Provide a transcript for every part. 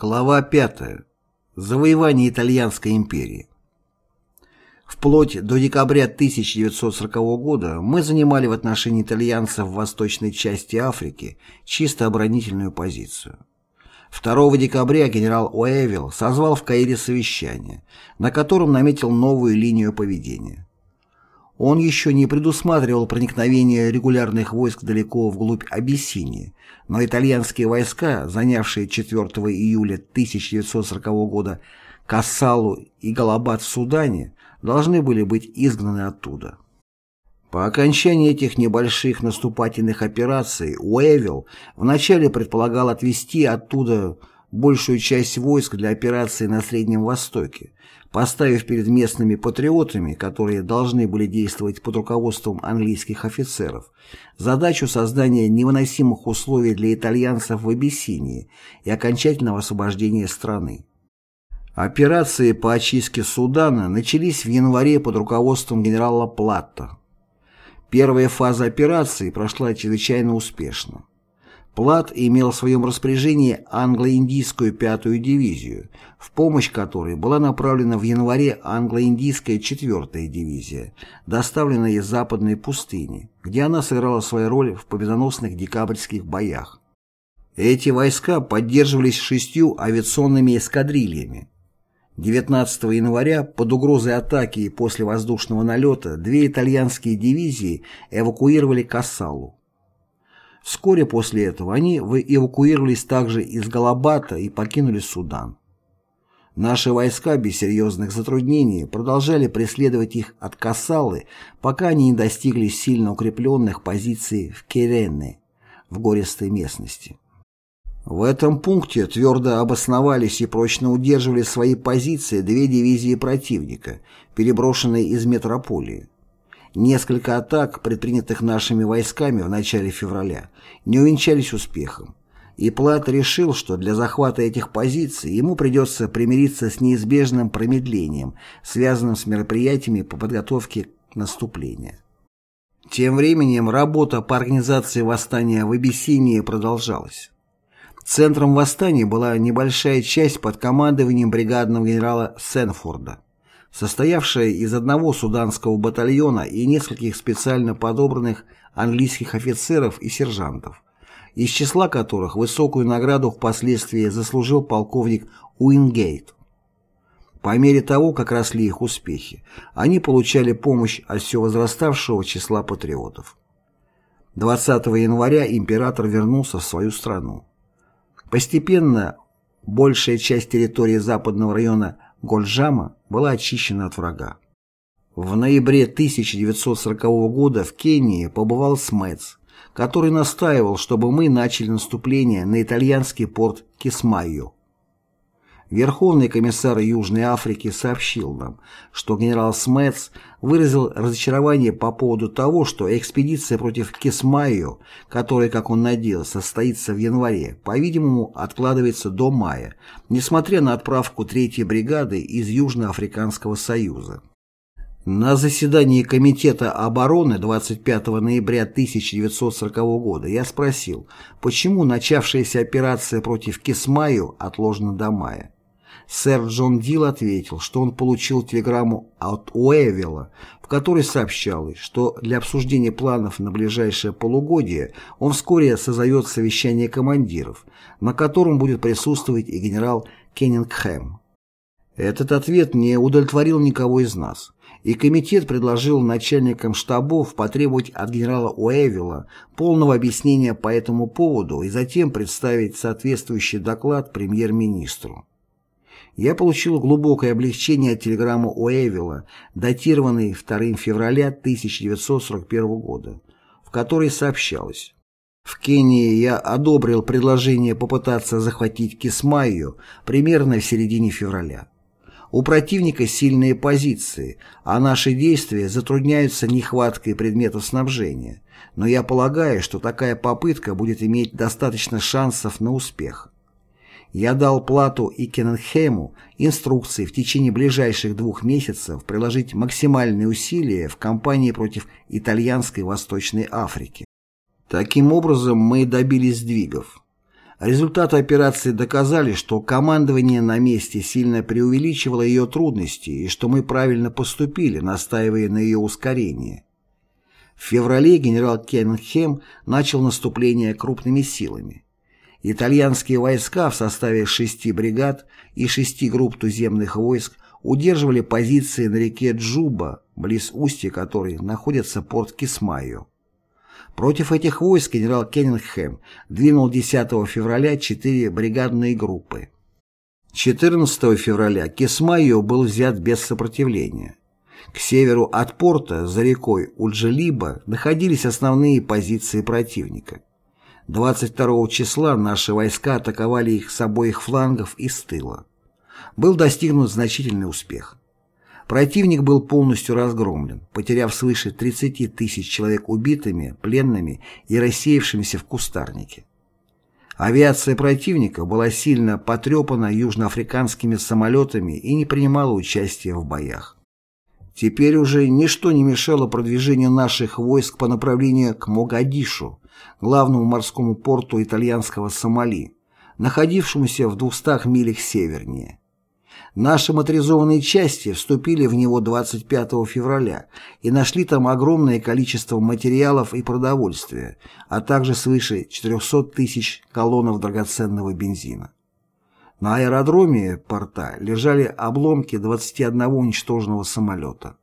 Глава 5. Завоевание Итальянской империи. Вплоть до декабря 1940 года мы занимали в отношении итальянцев в восточной части Африки чисто оборонительную позицию. 2 декабря генерал Уэвилл созвал в Каире совещание, на котором наметил новую линию поведения. Он еще не предусматривал проникновение регулярных войск далеко вглубь Абиссинии, но итальянские войска, занявшие 4 июля 1940 года Кассалу и Галабад в Судане, должны были быть изгнаны оттуда. По окончании этих небольших наступательных операций Уэвилл вначале предполагал отвести оттуда большую часть войск для операции на Среднем Востоке, поставив перед местными патриотами, которые должны были действовать под руководством английских офицеров, задачу создания невыносимых условий для итальянцев в Абиссинии и окончательного освобождения страны. Операции по очистке Судана начались в январе под руководством генерала Платта. Первая фаза операции прошла чрезвычайно успешно. Плат имел в своем распоряжении англо-индийскую пятую дивизию, в помощь которой была направлена в январе англо-индийская четвертая дивизия, доставленная из западной пустыни, где она сыграла свою роль в победоносных декабрьских боях. Эти войска поддерживались шестью авиационными эскадрильями. 19 января под угрозой атаки и после воздушного налета две итальянские дивизии эвакуировали Кассалу. Вскоре после этого они эвакуировались также из Галабата и покинули Судан. Наши войска без серьезных затруднений продолжали преследовать их от Кассалы, пока они не достигли сильно укрепленных позиций в Керенне, в гористой местности. В этом пункте твердо обосновались и прочно удерживали свои позиции две дивизии противника, переброшенные из метрополии. Несколько атак, предпринятых нашими войсками в начале февраля, не увенчались успехом, и Плат решил, что для захвата этих позиций ему придется примириться с неизбежным промедлением, связанным с мероприятиями по подготовке к наступлению. Тем временем работа по организации восстания в Абиссинии продолжалась. Центром восстания была небольшая часть под командованием бригадного генерала Сенфорда состоявшая из одного суданского батальона и нескольких специально подобранных английских офицеров и сержантов, из числа которых высокую награду впоследствии заслужил полковник Уингейт. По мере того, как росли их успехи, они получали помощь от все возраставшего числа патриотов. 20 января император вернулся в свою страну. Постепенно большая часть территории западного района Гольджама была очищена от врага. В ноябре 1940 года в Кении побывал Смэтс, который настаивал, чтобы мы начали наступление на итальянский порт Кисмайо. Верховный комиссар Южной Африки сообщил нам, что генерал Смэтс выразил разочарование по поводу того, что экспедиция против Кисмайо, которая, как он надеялся, состоится в январе, по-видимому, откладывается до мая, несмотря на отправку третьей бригады из Южноафриканского союза. На заседании Комитета обороны 25 ноября 1940 года я спросил, почему начавшаяся операция против Кисмаю отложена до мая. Сэр Джон Дил ответил, что он получил телеграмму от Уэвилла, в которой сообщалось, что для обсуждения планов на ближайшее полугодие он вскоре созовет совещание командиров, на котором будет присутствовать и генерал Кеннингхэм. Этот ответ не удовлетворил никого из нас, и комитет предложил начальникам штабов потребовать от генерала Уэвилла полного объяснения по этому поводу и затем представить соответствующий доклад премьер-министру я получил глубокое облегчение от телеграммы Уэйвилла, датированной 2 февраля 1941 года, в которой сообщалось в Кении я одобрил предложение попытаться захватить Кисмайю примерно в середине февраля. У противника сильные позиции, а наши действия затрудняются нехваткой предметов снабжения, но я полагаю, что такая попытка будет иметь достаточно шансов на успех. Я дал Плату и Кенненхему инструкции в течение ближайших двух месяцев приложить максимальные усилия в кампании против итальянской Восточной Африки. Таким образом, мы добились сдвигов. Результаты операции доказали, что командование на месте сильно преувеличивало ее трудности и что мы правильно поступили, настаивая на ее ускорении. В феврале генерал Кеннингхэм начал наступление крупными силами. Итальянские войска в составе шести бригад и шести групп туземных войск удерживали позиции на реке Джуба, близ устья которой находится порт Кисмайо. Против этих войск генерал Кеннингхэм двинул 10 февраля четыре бригадные группы. 14 февраля Кисмайо был взят без сопротивления. К северу от порта, за рекой Уджелиба, находились основные позиции противника. 22 числа наши войска атаковали их с обоих флангов и с тыла. Был достигнут значительный успех. Противник был полностью разгромлен, потеряв свыше 30 тысяч человек убитыми, пленными и рассеявшимися в кустарнике. Авиация противника была сильно потрепана южноафриканскими самолетами и не принимала участия в боях. Теперь уже ничто не мешало продвижению наших войск по направлению к Могадишу, главному морскому порту итальянского Сомали, находившемуся в 200 милях севернее. Наши моторизованные части вступили в него 25 февраля и нашли там огромное количество материалов и продовольствия, а также свыше 400 тысяч колоннов драгоценного бензина. На аэродроме порта лежали обломки 21 уничтоженного самолета.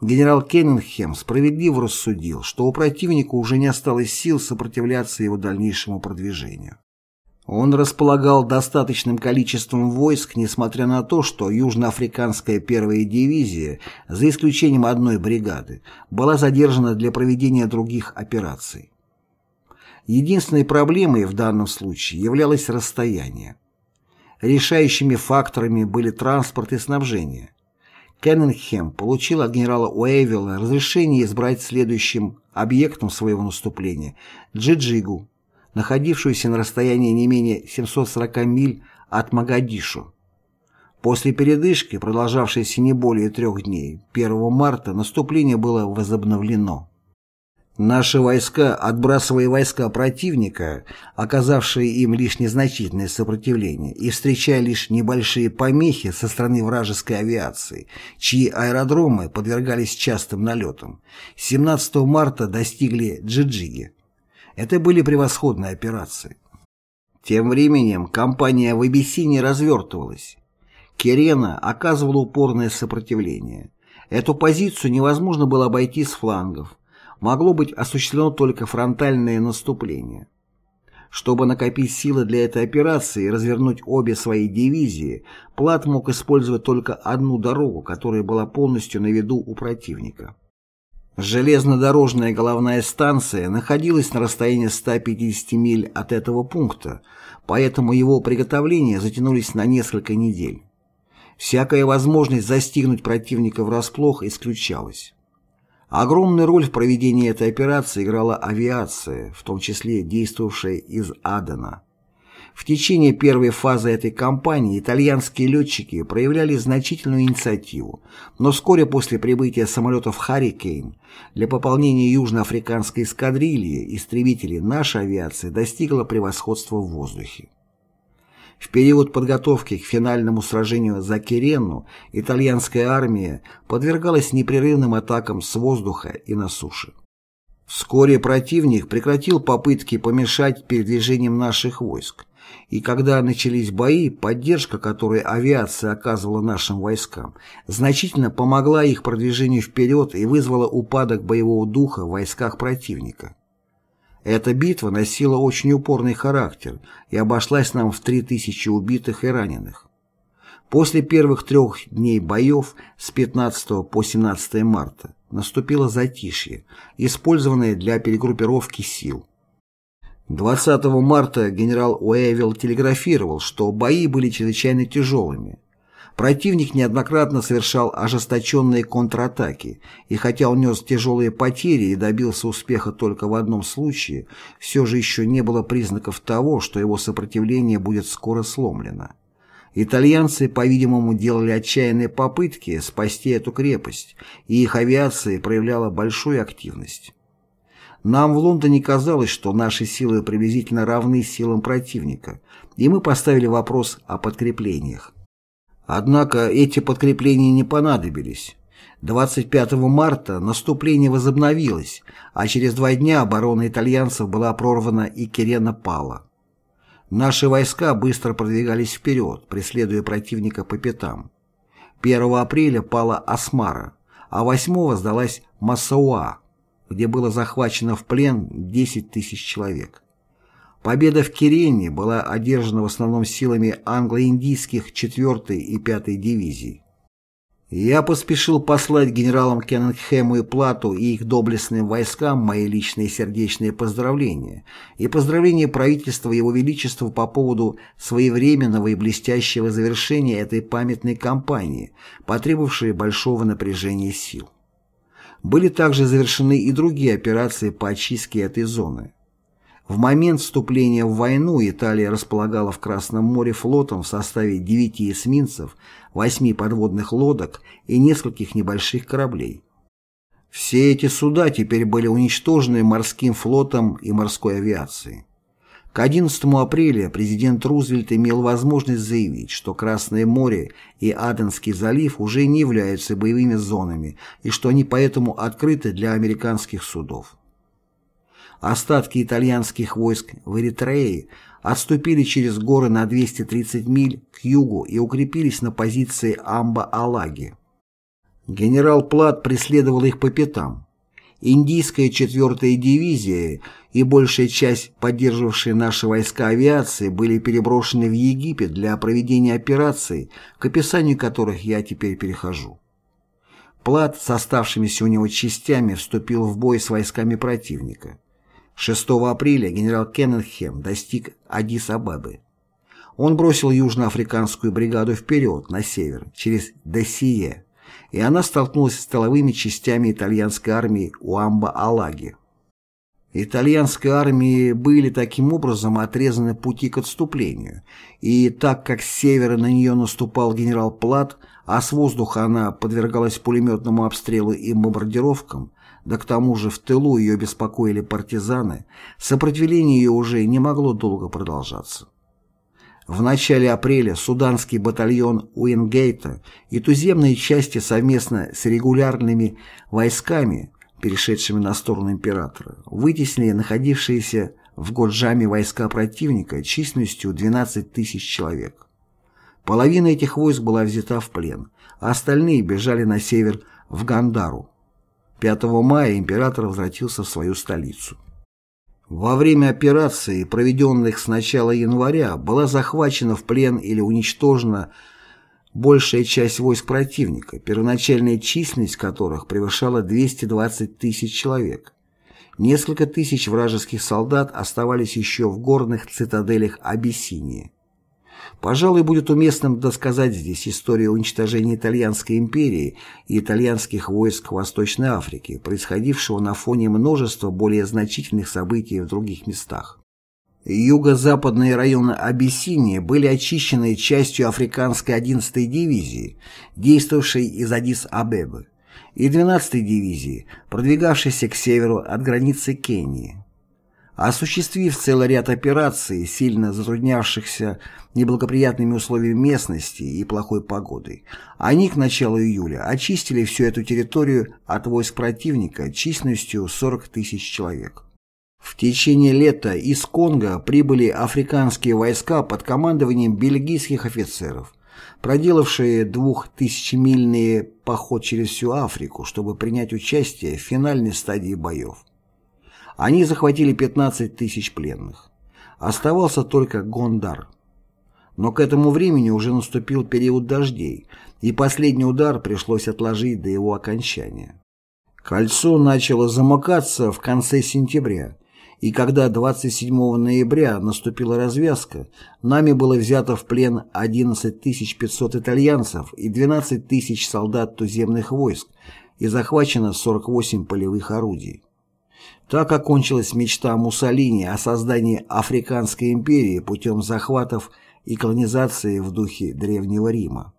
Генерал Кеннингем справедливо рассудил, что у противника уже не осталось сил сопротивляться его дальнейшему продвижению. Он располагал достаточным количеством войск, несмотря на то, что Южноафриканская первая дивизия, за исключением одной бригады, была задержана для проведения других операций. Единственной проблемой в данном случае являлось расстояние. Решающими факторами были транспорт и снабжение. Кеннингем получил от генерала Уэйвилла разрешение избрать следующим объектом своего наступления Джиджигу, находившуюся на расстоянии не менее 740 миль от Магадишу. После передышки, продолжавшейся не более трех дней, 1 марта наступление было возобновлено. Наши войска, отбрасывая войска противника, оказавшие им лишь незначительное сопротивление, и встречая лишь небольшие помехи со стороны вражеской авиации, чьи аэродромы подвергались частым налетам, 17 марта достигли Джиджиги. Это были превосходные операции. Тем временем кампания в Абиссине развертывалась. Керена оказывала упорное сопротивление. Эту позицию невозможно было обойти с флангов. Могло быть осуществлено только фронтальное наступление. Чтобы накопить силы для этой операции и развернуть обе свои дивизии, Плат мог использовать только одну дорогу, которая была полностью на виду у противника. Железнодорожная головная станция находилась на расстоянии 150 миль от этого пункта, поэтому его приготовления затянулись на несколько недель. Всякая возможность застигнуть противника врасплох исключалась. Огромную роль в проведении этой операции играла авиация, в том числе действовавшая из Адена. В течение первой фазы этой кампании итальянские летчики проявляли значительную инициативу, но вскоре после прибытия самолетов «Харрикейн» для пополнения южноафриканской эскадрильи истребителей наша авиация достигла превосходства в воздухе. В период подготовки к финальному сражению за Киренну итальянская армия подвергалась непрерывным атакам с воздуха и на суше. Вскоре противник прекратил попытки помешать передвижениям наших войск, и когда начались бои, поддержка, которую авиация оказывала нашим войскам, значительно помогла их продвижению вперед и вызвала упадок боевого духа в войсках противника. Эта битва носила очень упорный характер и обошлась нам в 3000 убитых и раненых. После первых трех дней боев с 15 по 17 марта наступило затишье, использованное для перегруппировки сил. 20 марта генерал Уэйвилл телеграфировал, что бои были чрезвычайно тяжелыми. Противник неоднократно совершал ожесточенные контратаки, и хотя он нес тяжелые потери и добился успеха только в одном случае, все же еще не было признаков того, что его сопротивление будет скоро сломлено. Итальянцы, по-видимому, делали отчаянные попытки спасти эту крепость, и их авиация проявляла большую активность. Нам в Лондоне казалось, что наши силы приблизительно равны силам противника, и мы поставили вопрос о подкреплениях. Однако эти подкрепления не понадобились. 25 марта наступление возобновилось, а через два дня оборона итальянцев была прорвана и Кирена пала. Наши войска быстро продвигались вперед, преследуя противника по пятам. 1 апреля пала Асмара, а 8 сдалась Массауа, где было захвачено в плен 10 тысяч человек. Победа в Кирене была одержана в основном силами англо-индийских 4 и 5 дивизий. Я поспешил послать генералам Кеннингхэму и Плату и их доблестным войскам мои личные сердечные поздравления и поздравления правительства Его Величества по поводу своевременного и блестящего завершения этой памятной кампании, потребовавшей большого напряжения сил. Были также завершены и другие операции по очистке этой зоны. В момент вступления в войну Италия располагала в Красном море флотом в составе 9 эсминцев, 8 подводных лодок и нескольких небольших кораблей. Все эти суда теперь были уничтожены морским флотом и морской авиацией. К 11 апреля президент Рузвельт имел возможность заявить, что Красное море и Аденский залив уже не являются боевыми зонами и что они поэтому открыты для американских судов. Остатки итальянских войск в Эритрее отступили через горы на 230 миль к югу и укрепились на позиции Амба-Алаги. Генерал Плат преследовал их по пятам. Индийская 4-я дивизия и большая часть поддерживавшей наши войска авиации были переброшены в Египет для проведения операций, к описанию которых я теперь перехожу. Плат с оставшимися у него частями вступил в бой с войсками противника. 6 апреля генерал Кенненхем достиг Адис-Абебы. Он бросил южноафриканскую бригаду вперед, на север, через Десие, и она столкнулась с тыловыми частями итальянской армии Уамба-Алаги. Итальянской армии были таким образом отрезаны пути к отступлению, и так как с севера на нее наступал генерал Плат, а с воздуха она подвергалась пулеметному обстрелу и бомбардировкам, да к тому же в тылу ее беспокоили партизаны, сопротивление ее уже не могло долго продолжаться. В начале апреля суданский батальон Уингейта и туземные части совместно с регулярными войсками, перешедшими на сторону императора, вытеснили находившиеся в Годжаме войска противника численностью 12 тысяч человек. Половина этих войск была взята в плен, а остальные бежали на север в Гандару. 5 мая император возвратился в свою столицу. Во время операции, проведенных с начала января, была захвачена в плен или уничтожена большая часть войск противника, первоначальная численность которых превышала 220 тысяч человек. Несколько тысяч вражеских солдат оставались еще в горных цитаделях Абиссинии. Пожалуй, будет уместным досказать здесь историю уничтожения Итальянской империи и итальянских войск в Восточной Африке, происходившего на фоне множества более значительных событий в других местах. Юго-западные районы Абиссинии были очищены частью африканской 11-й дивизии, действовавшей из Адис-Абебы, и 12-й дивизии, продвигавшейся к северу от границы Кении. Осуществив целый ряд операций, сильно затруднявшихся неблагоприятными условиями местности и плохой погодой, они к началу июля очистили всю эту территорию от войск противника численностью 40 тысяч человек. В течение лета из Конго прибыли африканские войска под командованием бельгийских офицеров, проделавшие двухтысячемильный поход через всю Африку, чтобы принять участие в финальной стадии боев. Они захватили 15 тысяч пленных. Оставался только Гондар. Но к этому времени уже наступил период дождей, и последний удар пришлось отложить до его окончания. Кольцо начало замыкаться в конце сентября, и когда 27 ноября наступила развязка, нами было взято в плен 11 500 итальянцев и 12 тысяч солдат туземных войск и захвачено 48 полевых орудий. Так окончилась мечта Муссолини о создании Африканской империи путем захватов и колонизации в духе Древнего Рима.